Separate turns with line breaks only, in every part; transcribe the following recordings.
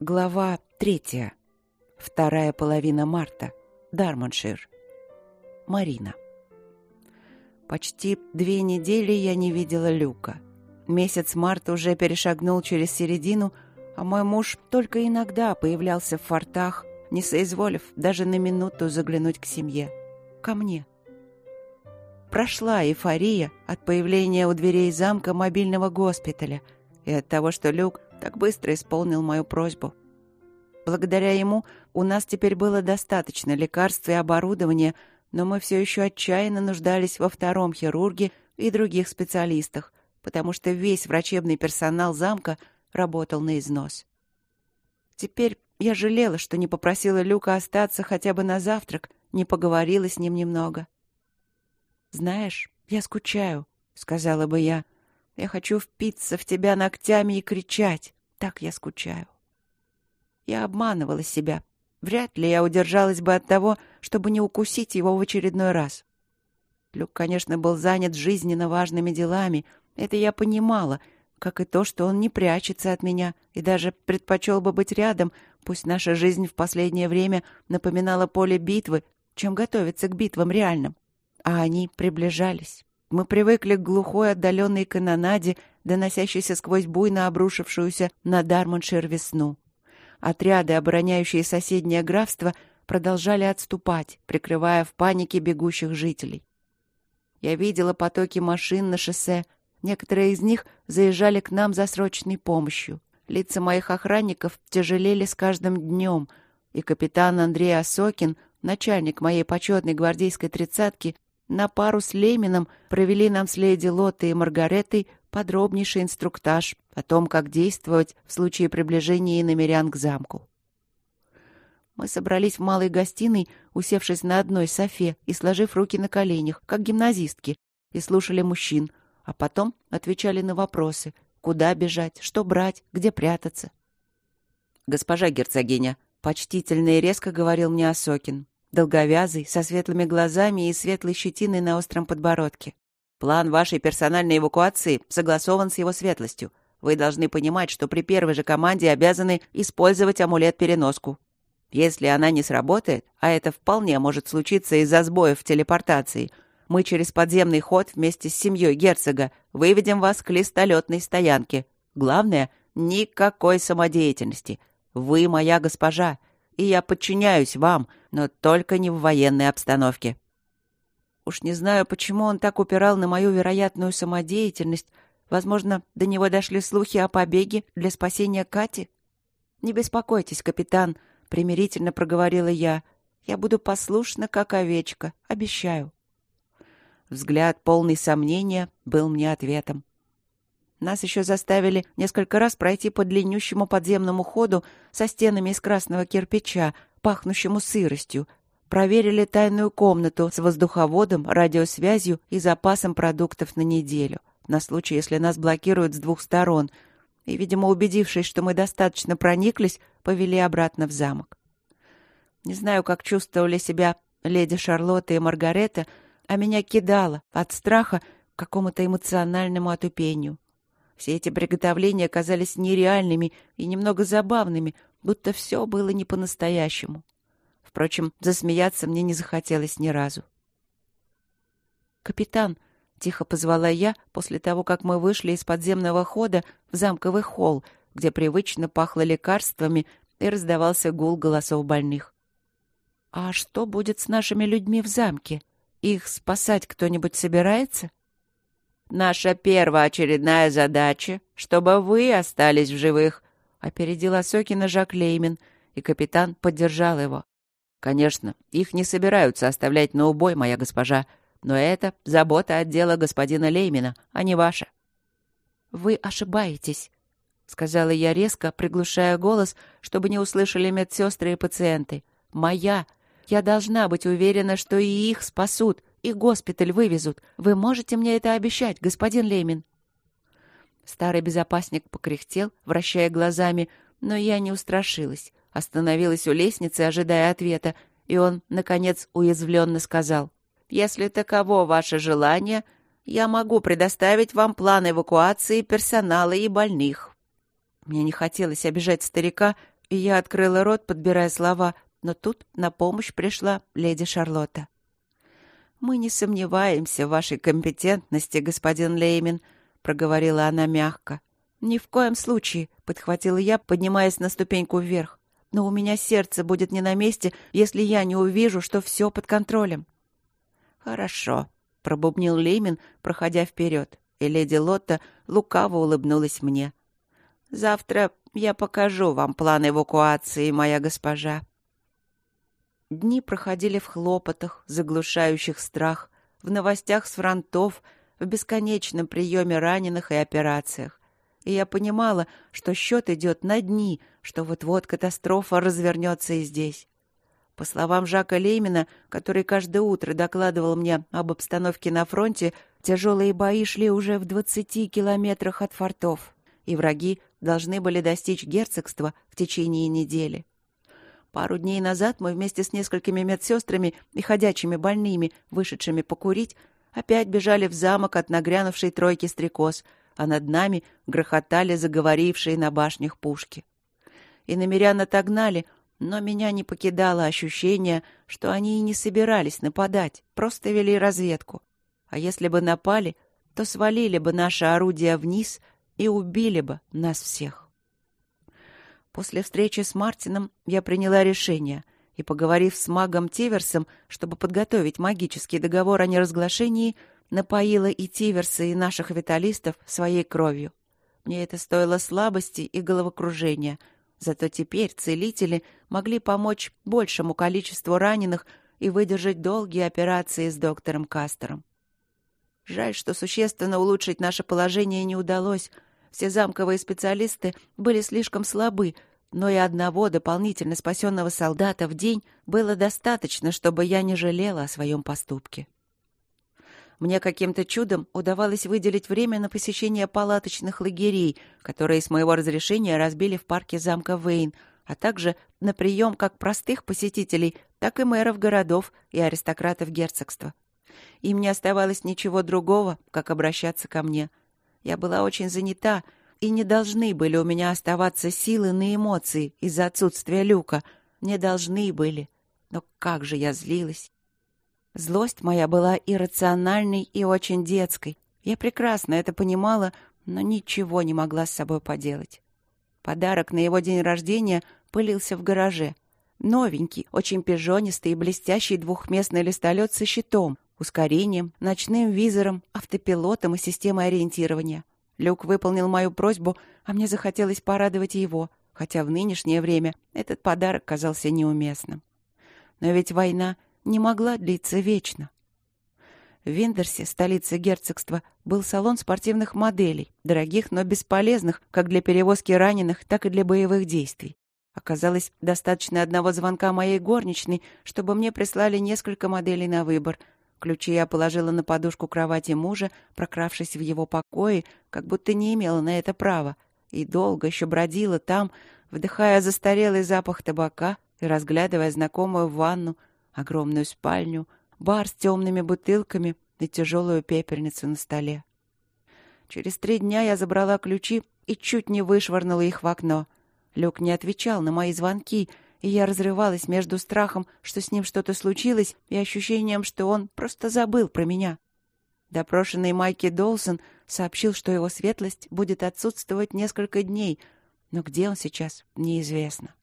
Глава третья. Вторая половина марта. Дармоншир. Марина. Почти две недели я не видела Люка. Месяц марта уже перешагнул через середину, а мой муж только иногда появлялся в фортах, не соизволив даже на минуту заглянуть к семье. Ко мне. Прошла эйфория от появления у дверей замка мобильного госпиталя и от того, что Люк так быстро исполнил мою просьбу. Благодаря ему у нас теперь было достаточно лекарств и оборудования, но мы все еще отчаянно нуждались во втором хирурге и других специалистах, потому что весь врачебный персонал замка работал на износ. Теперь я жалела, что не попросила Люка остаться хотя бы на завтрак, не поговорила с ним немного. «Знаешь, я скучаю», — сказала бы я, — я хочу впиться в тебя ногтями и кричать. Так я скучаю. Я обманывала себя. Вряд ли я удержалась бы от того, чтобы не укусить его в очередной раз. Люк, конечно, был занят жизненно важными делами. Это я понимала, как и то, что он не прячется от меня и даже предпочел бы быть рядом, пусть наша жизнь в последнее время напоминала поле битвы, чем готовиться к битвам реальным. А они приближались. Мы привыкли к глухой отдаленной канонаде, доносящейся сквозь буйно обрушившуюся на Дармоншир весну. Отряды, обороняющие соседнее графство, продолжали отступать, прикрывая в панике бегущих жителей. Я видела потоки машин на шоссе. Некоторые из них заезжали к нам за срочной помощью. Лица моих охранников тяжелели с каждым днем, и капитан Андрей Осокин, начальник моей почетной гвардейской тридцатки, на пару с Лемином провели нам с леди Лотой и Маргаретой подробнейший инструктаж о том, как действовать в случае приближения иномерян к замку. Мы собрались в малой гостиной, усевшись на одной софе и сложив руки на коленях, как гимназистки, и слушали мужчин, а потом отвечали на вопросы, куда бежать, что брать, где прятаться. «Госпожа герцогиня», — почтительно и резко говорил мне Осокин, долговязый, со светлыми глазами и светлой щетиной на остром подбородке. План вашей персональной эвакуации согласован с его светлостью. Вы должны понимать, что при первой же команде обязаны использовать амулет-переноску. Если она не сработает, а это вполне может случиться из-за сбоев в телепортации, мы через подземный ход вместе с семьей герцога выведем вас к листолетной стоянке. Главное — никакой самодеятельности. Вы моя госпожа, и я подчиняюсь вам, но только не в военной обстановке. Уж не знаю, почему он так упирал на мою вероятную самодеятельность. Возможно, до него дошли слухи о побеге для спасения Кати. «Не беспокойтесь, капитан», — примирительно проговорила я. «Я буду послушна, как овечка, обещаю». Взгляд, полный сомнения, был мне ответом. Нас еще заставили несколько раз пройти по длиннющему подземному ходу со стенами из красного кирпича, пахнущему сыростью. Проверили тайную комнату с воздуховодом, радиосвязью и запасом продуктов на неделю, на случай, если нас блокируют с двух сторон. И, видимо, убедившись, что мы достаточно прониклись, повели обратно в замок. Не знаю, как чувствовали себя леди Шарлотта и Маргарета, а меня кидало от страха к какому-то эмоциональному отупению. Все эти приготовления казались нереальными и немного забавными, будто все было не по-настоящему. Впрочем, засмеяться мне не захотелось ни разу. «Капитан», — тихо позвала я после того, как мы вышли из подземного хода в замковый холл, где привычно пахло лекарствами и раздавался гул голосов больных. «А что будет с нашими людьми в замке? Их спасать кто-нибудь собирается?» Наша первоочередная задача, чтобы вы остались в живых, опередила Сокина Жак Леймин, и капитан поддержал его. Конечно, их не собираются оставлять на убой, моя госпожа, но это забота отдела господина Леймина, а не ваша. Вы ошибаетесь, сказала я резко, приглушая голос, чтобы не услышали медсестры и пациенты. Моя. Я должна быть уверена, что и их спасут, и госпиталь вывезут. Вы можете мне это обещать, господин Лемин?» Старый безопасник покряхтел, вращая глазами, но я не устрашилась. Остановилась у лестницы, ожидая ответа, и он, наконец, уязвленно сказал. «Если таково ваше желание, я могу предоставить вам план эвакуации персонала и больных». Мне не хотелось обижать старика, и я открыла рот, подбирая слова, но тут на помощь пришла леди Шарлотта. «Мы не сомневаемся в вашей компетентности, господин Леймин», — проговорила она мягко. «Ни в коем случае», — подхватила я, поднимаясь на ступеньку вверх. «Но у меня сердце будет не на месте, если я не увижу, что все под контролем». «Хорошо», — пробубнил Леймин, проходя вперед, и леди Лотта лукаво улыбнулась мне. «Завтра я покажу вам план эвакуации, моя госпожа». Дни проходили в хлопотах, заглушающих страх, в новостях с фронтов, в бесконечном приеме раненых и операциях. И я понимала, что счет идет на дни, что вот-вот катастрофа развернется и здесь. По словам Жака Леймина, который каждое утро докладывал мне об обстановке на фронте, тяжелые бои шли уже в 20 километрах от фортов, и враги должны были достичь герцогства в течение недели. Пару дней назад мы вместе с несколькими медсестрами и ходячими больными, вышедшими покурить, опять бежали в замок от нагрянувшей тройки стрекоз, а над нами грохотали заговорившие на башнях пушки. И намерян отогнали, но меня не покидало ощущение, что они и не собирались нападать, просто вели разведку. А если бы напали, то свалили бы наше орудие вниз и убили бы нас всех. После встречи с Мартином я приняла решение и, поговорив с магом Тиверсом, чтобы подготовить магический договор о неразглашении, напоила и Тиверса, и наших виталистов своей кровью. Мне это стоило слабости и головокружения, зато теперь целители могли помочь большему количеству раненых и выдержать долгие операции с доктором Кастером. Жаль, что существенно улучшить наше положение не удалось — все замковые специалисты были слишком слабы, но и одного дополнительно спасенного солдата в день было достаточно, чтобы я не жалела о своем поступке. Мне каким-то чудом удавалось выделить время на посещение палаточных лагерей, которые с моего разрешения разбили в парке замка Вейн, а также на прием как простых посетителей, так и мэров городов и аристократов герцогства. Им не оставалось ничего другого, как обращаться ко мне — я была очень занята, и не должны были у меня оставаться силы на эмоции из-за отсутствия люка. Не должны были. Но как же я злилась. Злость моя была иррациональной и очень детской. Я прекрасно это понимала, но ничего не могла с собой поделать. Подарок на его день рождения пылился в гараже. Новенький, очень пижонистый и блестящий двухместный листолет со щитом, ускорением, ночным визором, автопилотом и системой ориентирования. Люк выполнил мою просьбу, а мне захотелось порадовать его, хотя в нынешнее время этот подарок казался неуместным. Но ведь война не могла длиться вечно. В Виндерсе, столице герцогства, был салон спортивных моделей, дорогих, но бесполезных как для перевозки раненых, так и для боевых действий. Оказалось, достаточно одного звонка моей горничной, чтобы мне прислали несколько моделей на выбор — Ключи я положила на подушку кровати мужа, прокравшись в его покое, как будто не имела на это права, и долго еще бродила там, вдыхая застарелый запах табака и разглядывая знакомую ванну, огромную спальню, бар с темными бутылками и тяжелую пепельницу на столе. Через три дня я забрала ключи и чуть не вышвырнула их в окно. Люк не отвечал на мои звонки — и я разрывалась между страхом, что с ним что-то случилось, и ощущением, что он просто забыл про меня. Допрошенный Майки Долсон сообщил, что его светлость будет отсутствовать несколько дней, но где он сейчас, неизвестно.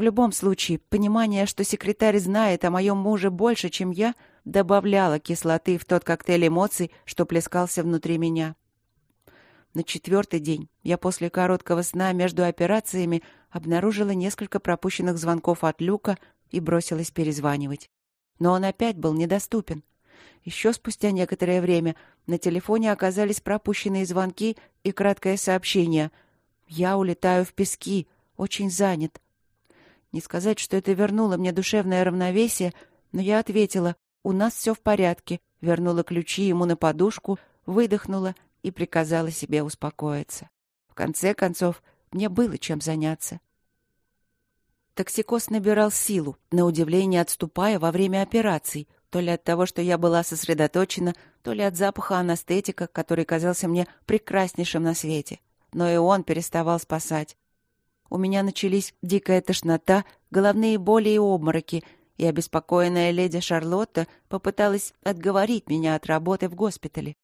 В любом случае, понимание, что секретарь знает о моем муже больше, чем я, добавляло кислоты в тот коктейль эмоций, что плескался внутри меня. На четвертый день я после короткого сна между операциями обнаружила несколько пропущенных звонков от Люка и бросилась перезванивать. Но он опять был недоступен. Еще спустя некоторое время на телефоне оказались пропущенные звонки и краткое сообщение. «Я улетаю в пески. Очень занят». Не сказать, что это вернуло мне душевное равновесие, но я ответила «У нас все в порядке», вернула ключи ему на подушку, выдохнула и приказала себе успокоиться. В конце концов, мне было чем заняться. Токсикоз набирал силу, на удивление отступая во время операций, то ли от того, что я была сосредоточена, то ли от запаха анестетика, который казался мне прекраснейшим на свете. Но и он переставал спасать. У меня начались дикая тошнота, головные боли и обмороки, и обеспокоенная леди Шарлотта попыталась отговорить меня от работы в госпитале.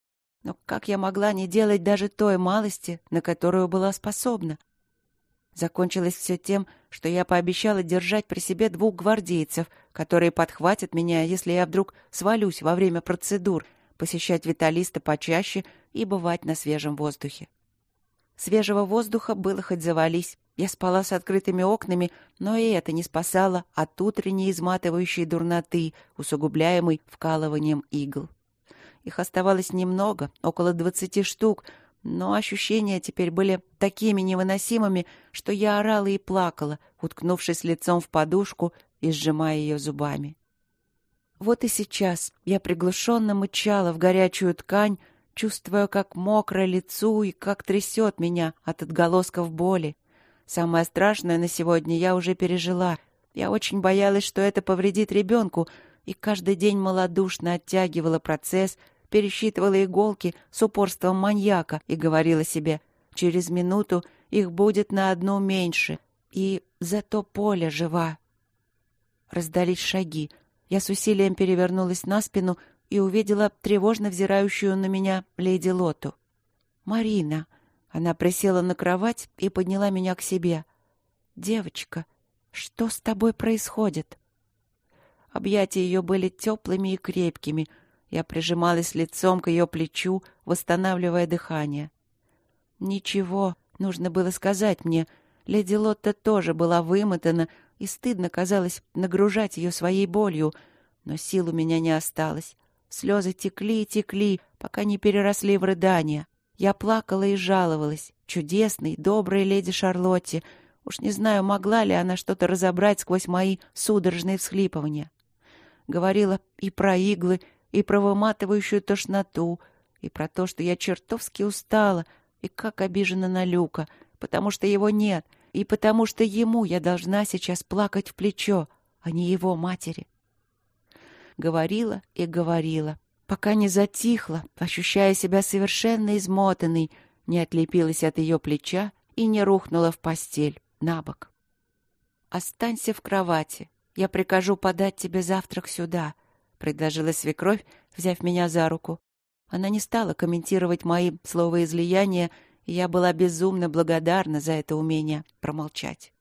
Но как я могла не делать даже той малости, на которую была способна? Закончилось все тем, что я пообещала держать при себе двух гвардейцев, которые подхватят меня, если я вдруг свалюсь во время процедур, посещать виталиста почаще и бывать на свежем воздухе. Свежего воздуха было хоть завались. Я спала с открытыми окнами, но и это не спасало от утренней изматывающей дурноты, усугубляемой вкалыванием игл. Их оставалось немного, около двадцати штук, но ощущения теперь были такими невыносимыми, что я орала и плакала, уткнувшись лицом в подушку и сжимая ее зубами. Вот и сейчас я приглушенно мычала в горячую ткань, чувствуя, как мокро лицу и как трясет меня от отголосков боли. Самое страшное на сегодня я уже пережила. Я очень боялась, что это повредит ребенку, и каждый день малодушно оттягивала процесс — пересчитывала иголки с упорством маньяка и говорила себе, через минуту их будет на одну меньше, и зато Поля жива. Раздались шаги. Я с усилием перевернулась на спину и увидела тревожно взирающую на меня леди Лоту. «Марина!» Она присела на кровать и подняла меня к себе. «Девочка, что с тобой происходит?» Объятия ее были теплыми и крепкими — я прижималась лицом к ее плечу, восстанавливая дыхание. Ничего, нужно было сказать мне. Леди Лотта тоже была вымотана, и стыдно казалось нагружать ее своей болью, но сил у меня не осталось. Слезы текли и текли, пока не переросли в рыдания. Я плакала и жаловалась. Чудесной, доброй леди Шарлотте. Уж не знаю, могла ли она что-то разобрать сквозь мои судорожные всхлипывания. Говорила и про иглы, и про выматывающую тошноту, и про то, что я чертовски устала, и как обижена на Люка, потому что его нет, и потому что ему я должна сейчас плакать в плечо, а не его матери. Говорила и говорила, пока не затихла, ощущая себя совершенно измотанной, не отлепилась от ее плеча и не рухнула в постель, на бок. «Останься в кровати. Я прикажу подать тебе завтрак сюда», — предложила свекровь, взяв меня за руку. Она не стала комментировать мои словоизлияния, и я была безумно благодарна за это умение промолчать.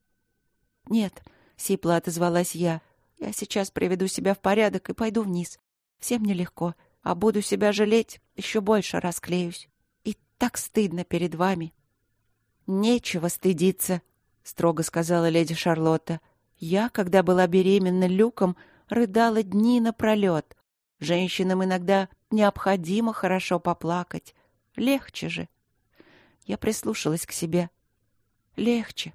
«Нет», — сипло отозвалась я, — «я сейчас приведу себя в порядок и пойду вниз. Всем нелегко, а буду себя жалеть, еще больше расклеюсь. И так стыдно перед вами». «Нечего стыдиться», — строго сказала леди Шарлотта. «Я, когда была беременна Люком, — рыдала дни напролет. Женщинам иногда необходимо хорошо поплакать. Легче же. Я прислушалась к себе. Легче.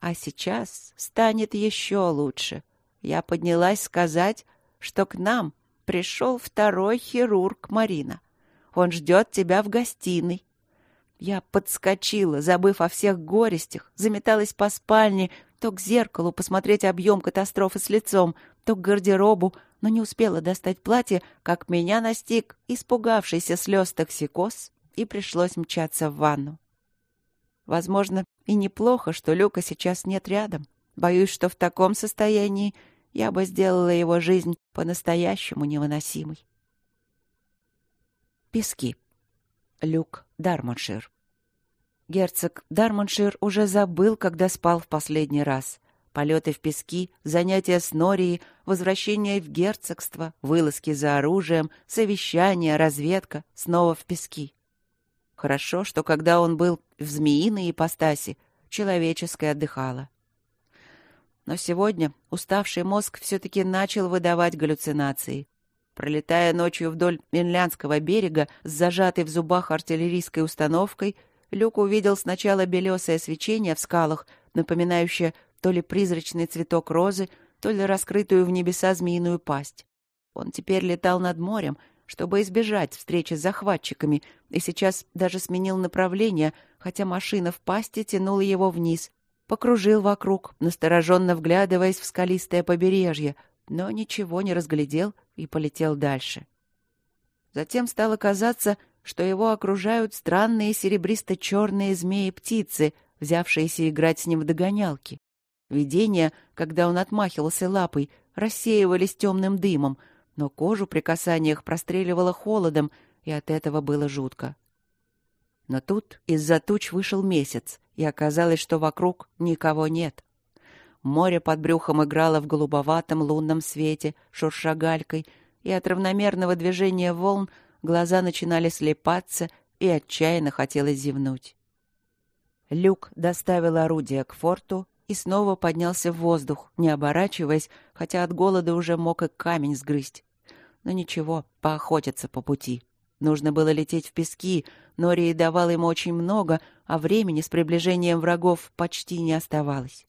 А сейчас станет еще лучше. Я поднялась сказать, что к нам пришел второй хирург Марина. Он ждет тебя в гостиной. Я подскочила, забыв о всех горестях, заметалась по спальне, то к зеркалу посмотреть объем катастрофы с лицом, то к гардеробу, но не успела достать платье, как меня настиг испугавшийся слез токсикоз, и пришлось мчаться в ванну. Возможно, и неплохо, что Люка сейчас нет рядом. Боюсь, что в таком состоянии я бы сделала его жизнь по-настоящему невыносимой. Пески. Люк Дармоншир. Герцог Дармоншир уже забыл, когда спал в последний раз. Полеты в пески, занятия с Норией, возвращение в герцогство, вылазки за оружием, совещания, разведка, снова в пески. Хорошо, что когда он был в змеиной ипостаси, человеческое отдыхало. Но сегодня уставший мозг все-таки начал выдавать галлюцинации. Пролетая ночью вдоль Минлянского берега с зажатой в зубах артиллерийской установкой, Люк увидел сначала белесое свечение в скалах, напоминающее то ли призрачный цветок розы, то ли раскрытую в небеса змеиную пасть. Он теперь летал над морем, чтобы избежать встречи с захватчиками, и сейчас даже сменил направление, хотя машина в пасти тянула его вниз. Покружил вокруг, настороженно вглядываясь в скалистое побережье, но ничего не разглядел и полетел дальше. Затем стало казаться, что его окружают странные серебристо-черные змеи-птицы, взявшиеся играть с ним в догонялки. Видения, когда он отмахивался лапой, рассеивались темным дымом, но кожу при касаниях простреливало холодом, и от этого было жутко. Но тут из-за туч вышел месяц, и оказалось, что вокруг никого нет. Море под брюхом играло в голубоватом лунном свете, шурша галькой, и от равномерного движения волн глаза начинали слепаться, и отчаянно хотелось зевнуть. Люк доставил орудие к форту и снова поднялся в воздух, не оборачиваясь, хотя от голода уже мог и камень сгрызть. Но ничего, поохотиться по пути. Нужно было лететь в пески, но Рей давал ему очень много, а времени с приближением врагов почти не оставалось.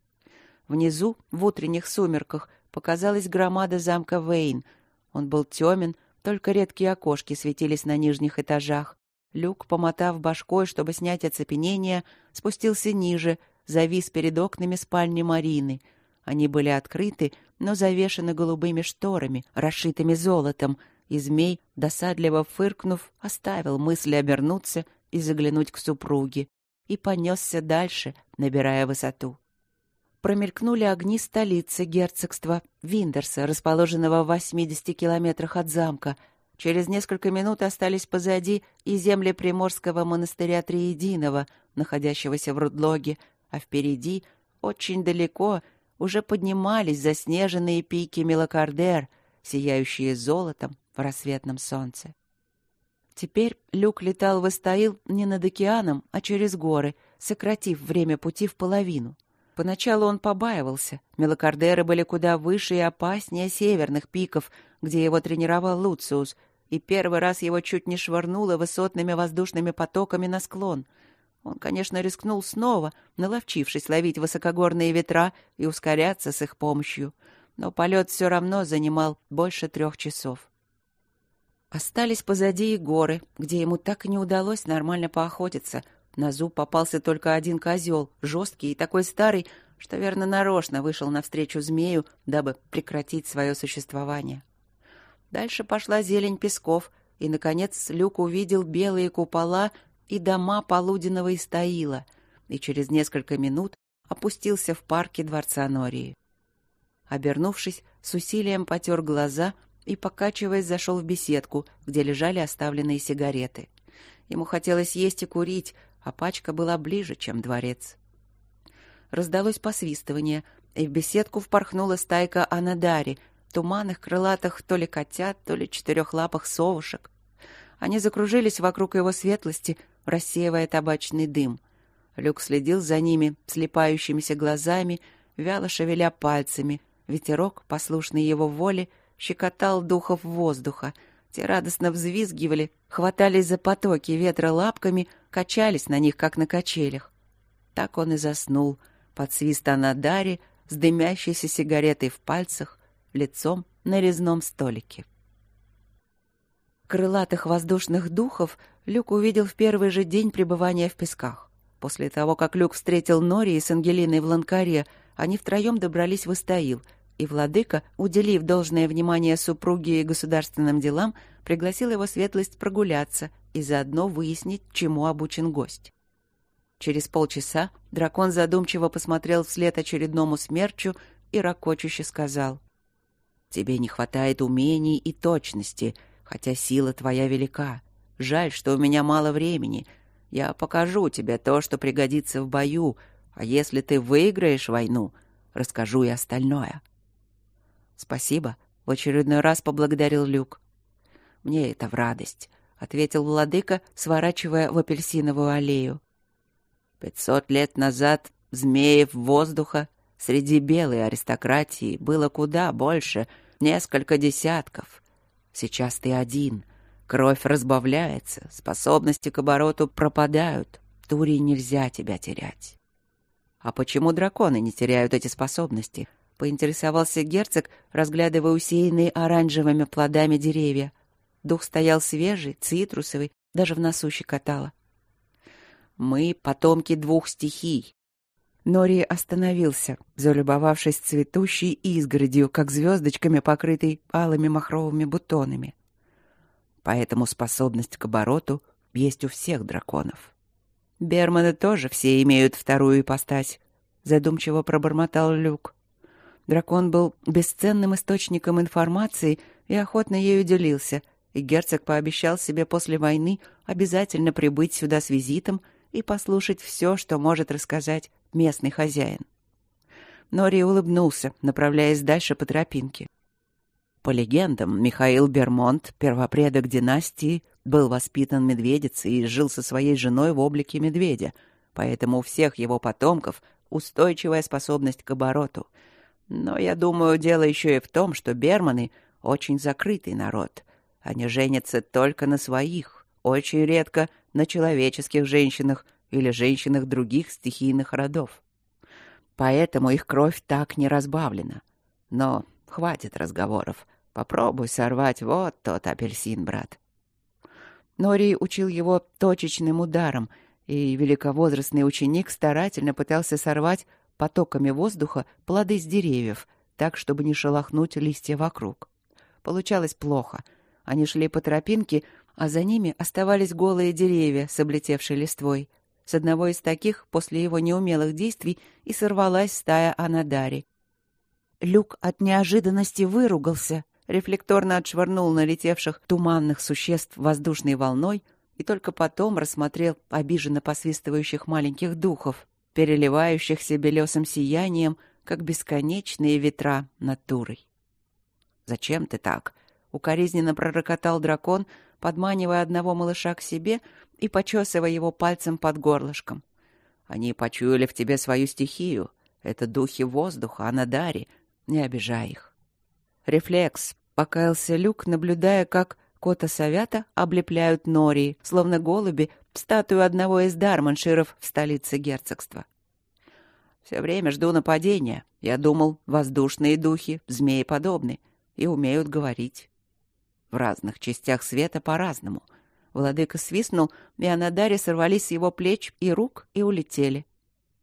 Внизу, в утренних сумерках, показалась громада замка Вейн. Он был темен, только редкие окошки светились на нижних этажах. Люк, помотав башкой, чтобы снять оцепенение, спустился ниже, завис перед окнами спальни Марины. Они были открыты, но завешаны голубыми шторами, расшитыми золотом, и змей, досадливо фыркнув, оставил мысли обернуться и заглянуть к супруге, и понесся дальше, набирая высоту промелькнули огни столицы герцогства Виндерса, расположенного в 80 километрах от замка. Через несколько минут остались позади и земли Приморского монастыря Триединого, находящегося в Рудлоге, а впереди, очень далеко, уже поднимались заснеженные пики Мелокардер, сияющие золотом в рассветном солнце. Теперь Люк летал в Эстаил не над океаном, а через горы, сократив время пути в половину. Поначалу он побаивался. Мелокардеры были куда выше и опаснее северных пиков, где его тренировал Луциус, и первый раз его чуть не швырнуло высотными воздушными потоками на склон. Он, конечно, рискнул снова, наловчившись ловить высокогорные ветра и ускоряться с их помощью, но полет все равно занимал больше трех часов. Остались позади и горы, где ему так и не удалось нормально поохотиться — на зуб попался только один козел, жесткий и такой старый, что, верно, нарочно вышел навстречу змею, дабы прекратить свое существование. Дальше пошла зелень песков, и, наконец, Люк увидел белые купола и дома полуденного Истаила, и через несколько минут опустился в парке дворца Нории. Обернувшись, с усилием потер глаза и, покачиваясь, зашел в беседку, где лежали оставленные сигареты. Ему хотелось есть и курить, а пачка была ближе, чем дворец. Раздалось посвистывание, и в беседку впорхнула стайка анадари, туманных крылатых то ли котят, то ли четырехлапых совушек. Они закружились вокруг его светлости, рассеивая табачный дым. Люк следил за ними слепающимися глазами, вяло шевеля пальцами. Ветерок, послушный его воле, щекотал духов воздуха — те радостно взвизгивали, хватались за потоки ветра лапками, качались на них, как на качелях. Так он и заснул, под свист Анадари, с дымящейся сигаретой в пальцах, лицом на резном столике. Крылатых воздушных духов Люк увидел в первый же день пребывания в песках. После того, как Люк встретил Нори с Ангелиной в Ланкаре, они втроем добрались в Истаил — и владыка, уделив должное внимание супруге и государственным делам, пригласил его светлость прогуляться и заодно выяснить, чему обучен гость. Через полчаса дракон задумчиво посмотрел вслед очередному смерчу и ракочуще сказал. «Тебе не хватает умений и точности, хотя сила твоя велика. Жаль, что у меня мало времени. Я покажу тебе то, что пригодится в бою, а если ты выиграешь войну, расскажу и остальное». «Спасибо», — в очередной раз поблагодарил Люк. «Мне это в радость», — ответил владыка, сворачивая в апельсиновую аллею. «Пятьсот лет назад змеев воздуха среди белой аристократии было куда больше, несколько десятков. Сейчас ты один. Кровь разбавляется, способности к обороту пропадают. Тури нельзя тебя терять». «А почему драконы не теряют эти способности?» — поинтересовался герцог, разглядывая усеянные оранжевыми плодами деревья. Дух стоял свежий, цитрусовый, даже в носу щекотало. «Мы — потомки двух стихий». Нори остановился, залюбовавшись цветущей изгородью, как звездочками, покрытой алыми махровыми бутонами. Поэтому способность к обороту есть у всех драконов. Берманы тоже все имеют вторую ипостась, задумчиво пробормотал Люк. Дракон был бесценным источником информации и охотно ею делился, и герцог пообещал себе после войны обязательно прибыть сюда с визитом и послушать все, что может рассказать местный хозяин. Нори улыбнулся, направляясь дальше по тропинке. По легендам, Михаил Бермонт, первопредок династии, был воспитан медведицей и жил со своей женой в облике медведя, поэтому у всех его потомков устойчивая способность к обороту. Но я думаю, дело еще и в том, что берманы — очень закрытый народ. Они женятся только на своих, очень редко на человеческих женщинах или женщинах других стихийных родов. Поэтому их кровь так не разбавлена. Но хватит разговоров. Попробуй сорвать вот тот апельсин, брат. Нори учил его точечным ударом, и великовозрастный ученик старательно пытался сорвать потоками воздуха плоды с деревьев, так, чтобы не шелохнуть листья вокруг. Получалось плохо. Они шли по тропинке, а за ними оставались голые деревья с облетевшей листвой. С одного из таких, после его неумелых действий, и сорвалась стая Анадари. Люк от неожиданности выругался, рефлекторно отшвырнул налетевших туманных существ воздушной волной и только потом рассмотрел обиженно посвистывающих маленьких духов, переливающихся белесым сиянием, как бесконечные ветра над Турой. «Зачем ты так?» — укоризненно пророкотал дракон, подманивая одного малыша к себе и почесывая его пальцем под горлышком. «Они почуяли в тебе свою стихию. Это духи воздуха, а на даре. Не обижай их». Рефлекс. Покаялся Люк, наблюдая, как кота-совята облепляют Нории, словно голуби, статую одного из дарманширов в столице герцогства. Все время жду нападения. Я думал, воздушные духи, змеи подобны, и умеют говорить. В разных частях света по-разному. Владыка свистнул, и Анадари сорвались с его плеч и рук и улетели.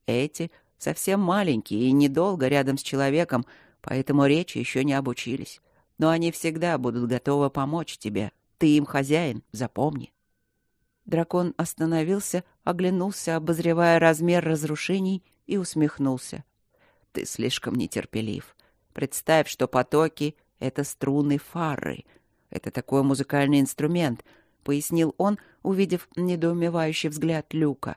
Эти совсем маленькие и недолго рядом с человеком, поэтому речи еще не обучились. Но они всегда будут готовы помочь тебе. Ты им хозяин, запомни. Дракон остановился, оглянулся, обозревая размер разрушений, и усмехнулся. Ты слишком нетерпелив. Представь, что потоки — это струны фары. Это такой музыкальный инструмент, — пояснил он, увидев недоумевающий взгляд Люка.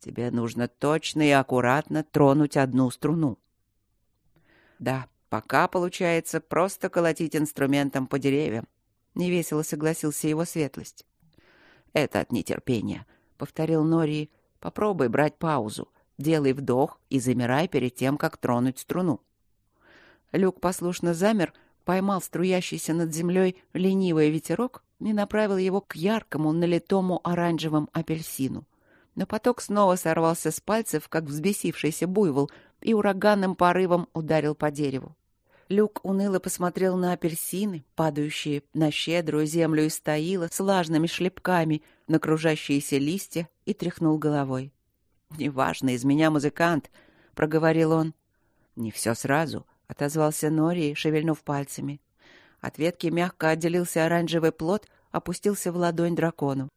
Тебе нужно точно и аккуратно тронуть одну струну. Да, Пока получается просто колотить инструментом по деревьям. Невесело согласился его светлость. Это от нетерпения, повторил Нори. Попробуй брать паузу. Делай вдох и замирай перед тем, как тронуть струну. Люк послушно замер, поймал струящийся над землей ленивый ветерок и направил его к яркому, налитому оранжевым апельсину. Но поток снова сорвался с пальцев, как взбесившийся буйвол, и ураганным порывом ударил по дереву. Люк уныло посмотрел на апельсины, падающие на щедрую землю из таила с влажными шлепками, на кружащиеся листья и тряхнул головой. «Неважно, из меня музыкант», — проговорил он. «Не все сразу», — отозвался Нори, шевельнув пальцами. От ветки мягко отделился оранжевый плод, опустился в ладонь дракону.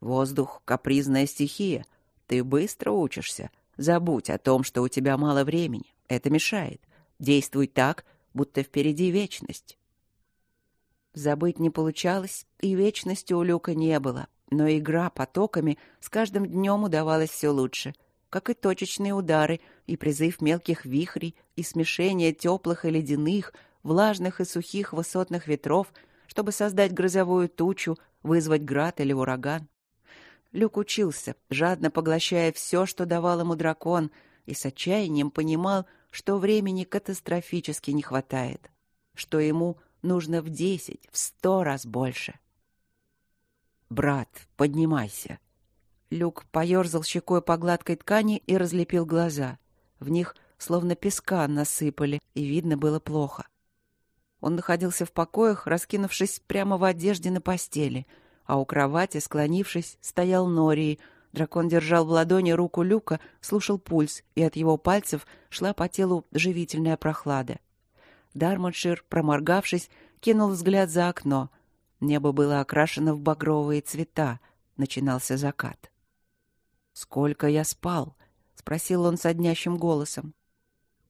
«Воздух — капризная стихия. Ты быстро учишься. Забудь о том, что у тебя мало времени. Это мешает. Действуй так, будто впереди вечность. Забыть не получалось, и вечности у Люка не было, но игра потоками с каждым днем удавалась все лучше, как и точечные удары, и призыв мелких вихрей, и смешение теплых и ледяных, влажных и сухих высотных ветров, чтобы создать грозовую тучу, вызвать град или ураган. Люк учился, жадно поглощая все, что давал ему дракон, и с отчаянием понимал, что времени катастрофически не хватает, что ему нужно в десять, в сто раз больше. «Брат, поднимайся!» Люк поерзал щекой по гладкой ткани и разлепил глаза. В них словно песка насыпали, и видно было плохо. Он находился в покоях, раскинувшись прямо в одежде на постели, а у кровати, склонившись, стоял Норий, Дракон держал в ладони руку Люка, слушал пульс, и от его пальцев шла по телу живительная прохлада. Дармоншир, проморгавшись, кинул взгляд за окно. Небо было окрашено в багровые цвета. Начинался закат. «Сколько я спал?» — спросил он соднящим голосом.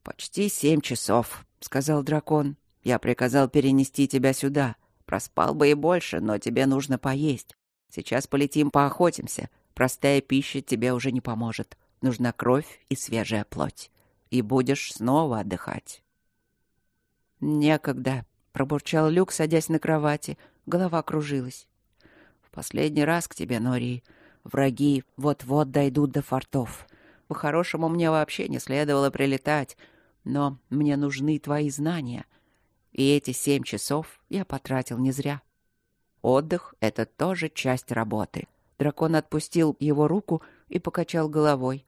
«Почти семь часов», — сказал дракон. «Я приказал перенести тебя сюда. Проспал бы и больше, но тебе нужно поесть. Сейчас полетим поохотимся. Простая пища тебе уже не поможет. Нужна кровь и свежая плоть. И будешь снова отдыхать». «Некогда», — пробурчал Люк, садясь на кровати. Голова кружилась. «В последний раз к тебе, Нори. Враги вот-вот дойдут до фортов. По-хорошему, мне вообще не следовало прилетать, но мне нужны твои знания. И эти семь часов я потратил не зря. Отдых — это тоже часть работы. Дракон отпустил его руку и покачал головой.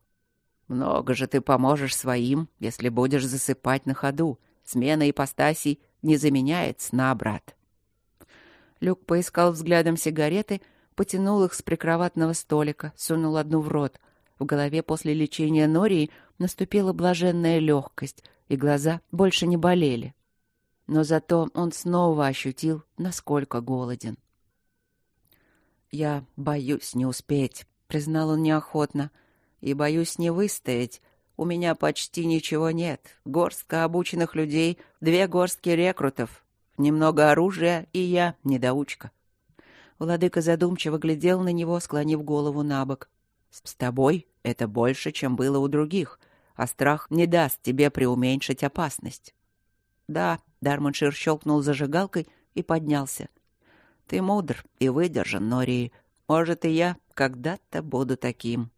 «Много же ты поможешь своим, если будешь засыпать на ходу. Смена ипостасей не заменяет сна, брат». Люк поискал взглядом сигареты — потянул их с прикроватного столика, сунул одну в рот. В голове после лечения Нории наступила блаженная легкость, и глаза больше не болели. Но зато он снова ощутил, насколько голоден. «Я боюсь не успеть», — признал он неохотно, — «и боюсь не выстоять. У меня почти ничего нет. Горстка обученных людей, две горстки рекрутов, немного оружия, и я недоучка. Владыка задумчиво глядел на него, склонив голову на бок. «С тобой это больше, чем было у других, а страх не даст тебе преуменьшить опасность». «Да», — Дарманшир щелкнул зажигалкой и поднялся. «Ты мудр и выдержан, Нори. Может, и я когда-то буду таким».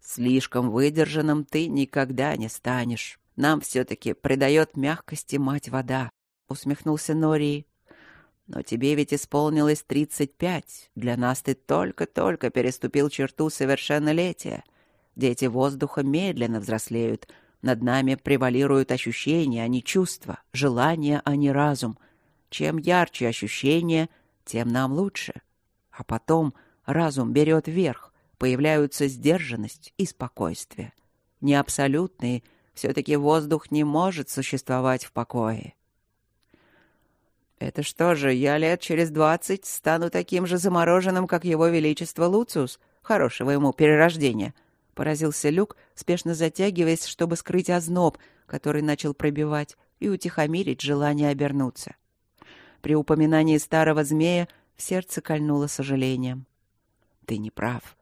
«Слишком выдержанным ты никогда не станешь. Нам все-таки придает мягкости мать вода», — усмехнулся Нори. Но тебе ведь исполнилось тридцать пять. Для нас ты только-только переступил черту совершеннолетия. Дети воздуха медленно взрослеют. Над нами превалируют ощущения, а не чувства, желания, а не разум. Чем ярче ощущения, тем нам лучше. А потом разум берет верх, появляются сдержанность и спокойствие. Не абсолютные, все-таки воздух не может существовать в покое. «Это что же, я лет через двадцать стану таким же замороженным, как его величество Луциус? Хорошего ему перерождения!» — поразился Люк, спешно затягиваясь, чтобы скрыть озноб, который начал пробивать, и утихомирить желание обернуться. При упоминании старого змея в сердце кольнуло сожалением. «Ты не прав.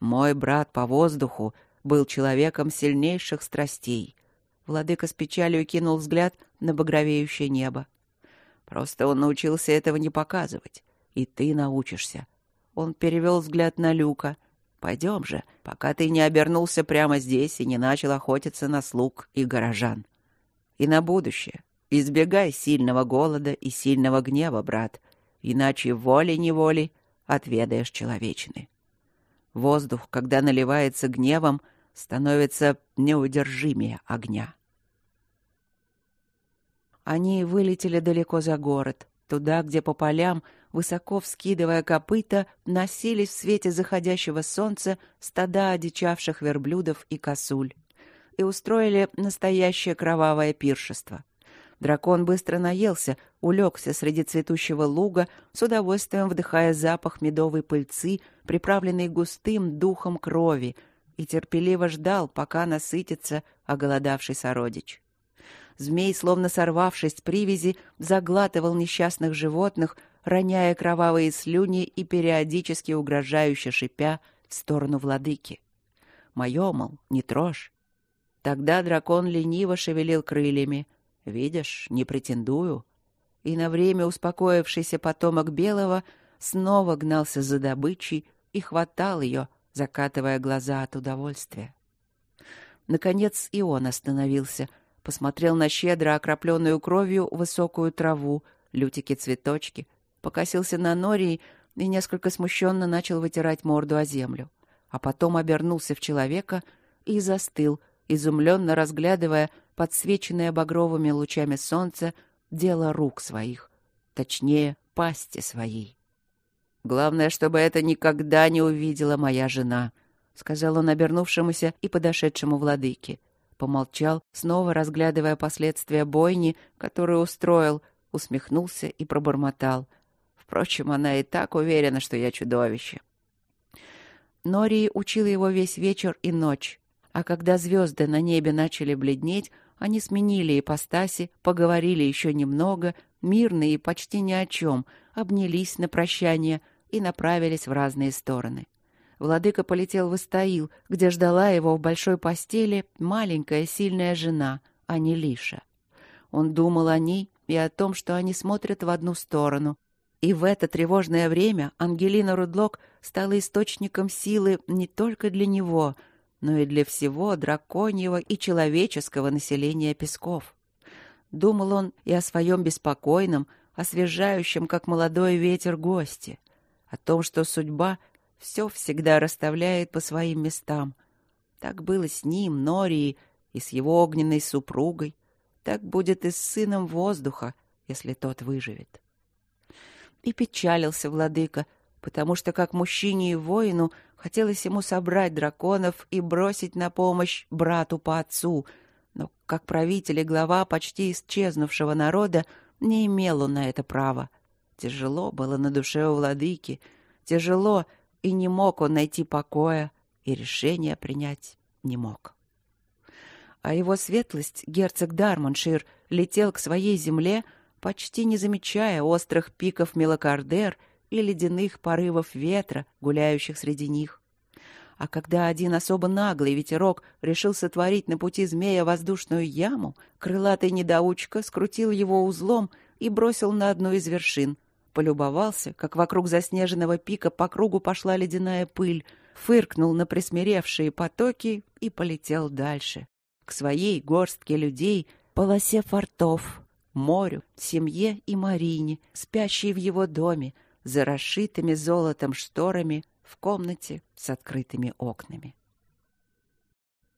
Мой брат по воздуху был человеком сильнейших страстей». Владыка с печалью кинул взгляд на багровеющее небо. Просто он научился этого не показывать. И ты научишься. Он перевел взгляд на Люка. Пойдем же, пока ты не обернулся прямо здесь и не начал охотиться на слуг и горожан. И на будущее. Избегай сильного голода и сильного гнева, брат, иначе волей-неволей отведаешь человечины. Воздух, когда наливается гневом, становится неудержимее огня. Они вылетели далеко за город, туда, где по полям, высоко вскидывая копыта, носились в свете заходящего солнца стада одичавших верблюдов и косуль. И устроили настоящее кровавое пиршество. Дракон быстро наелся, улегся среди цветущего луга, с удовольствием вдыхая запах медовой пыльцы, приправленный густым духом крови, и терпеливо ждал, пока насытится оголодавший сородич. Змей, словно сорвавшись с привязи, заглатывал несчастных животных, роняя кровавые слюни и периодически угрожающе шипя в сторону владыки. «Мое, мол, не трожь». Тогда дракон лениво шевелил крыльями. «Видишь, не претендую». И на время успокоившийся потомок Белого снова гнался за добычей и хватал ее, закатывая глаза от удовольствия. Наконец и он остановился, посмотрел на щедро окропленную кровью высокую траву, лютики-цветочки, покосился на Нории и несколько смущенно начал вытирать морду о землю. А потом обернулся в человека и застыл, изумленно разглядывая подсвеченное багровыми лучами солнца дело рук своих, точнее, пасти своей. «Главное, чтобы это никогда не увидела моя жена», — сказал он обернувшемуся и подошедшему владыке. Помолчал, снова разглядывая последствия бойни, которую устроил, усмехнулся и пробормотал. Впрочем, она и так уверена, что я чудовище. Нории учила его весь вечер и ночь. А когда звезды на небе начали бледнеть, они сменили ипостаси, поговорили еще немного, мирно и почти ни о чем, обнялись на прощание и направились в разные стороны. Владыка полетел в Истаил, где ждала его в большой постели маленькая сильная жена, Анилиша. Он думал о ней и о том, что они смотрят в одну сторону. И в это тревожное время Ангелина Рудлок стала источником силы не только для него, но и для всего драконьего и человеческого населения Песков. Думал он и о своем беспокойном, освежающем, как молодой ветер, госте, о том, что судьба все всегда расставляет по своим местам. Так было с ним, Норией, и с его огненной супругой. Так будет и с сыном воздуха, если тот выживет. И печалился владыка, потому что, как мужчине и воину, хотелось ему собрать драконов и бросить на помощь брату по отцу, но, как правитель и глава почти исчезнувшего народа, не имел он на это права. Тяжело было на душе у владыки, тяжело — и не мог он найти покоя, и решения принять не мог. А его светлость, герцог Дармоншир, летел к своей земле, почти не замечая острых пиков Мелокардер и ледяных порывов ветра, гуляющих среди них. А когда один особо наглый ветерок решил сотворить на пути змея воздушную яму, крылатый недоучка скрутил его узлом и бросил на одну из вершин — полюбовался, как вокруг заснеженного пика по кругу пошла ледяная пыль, фыркнул на присмиревшие потоки и полетел дальше. К своей горстке людей, полосе фортов, морю, семье и Марине, спящей в его доме, за расшитыми золотом шторами в комнате с открытыми окнами.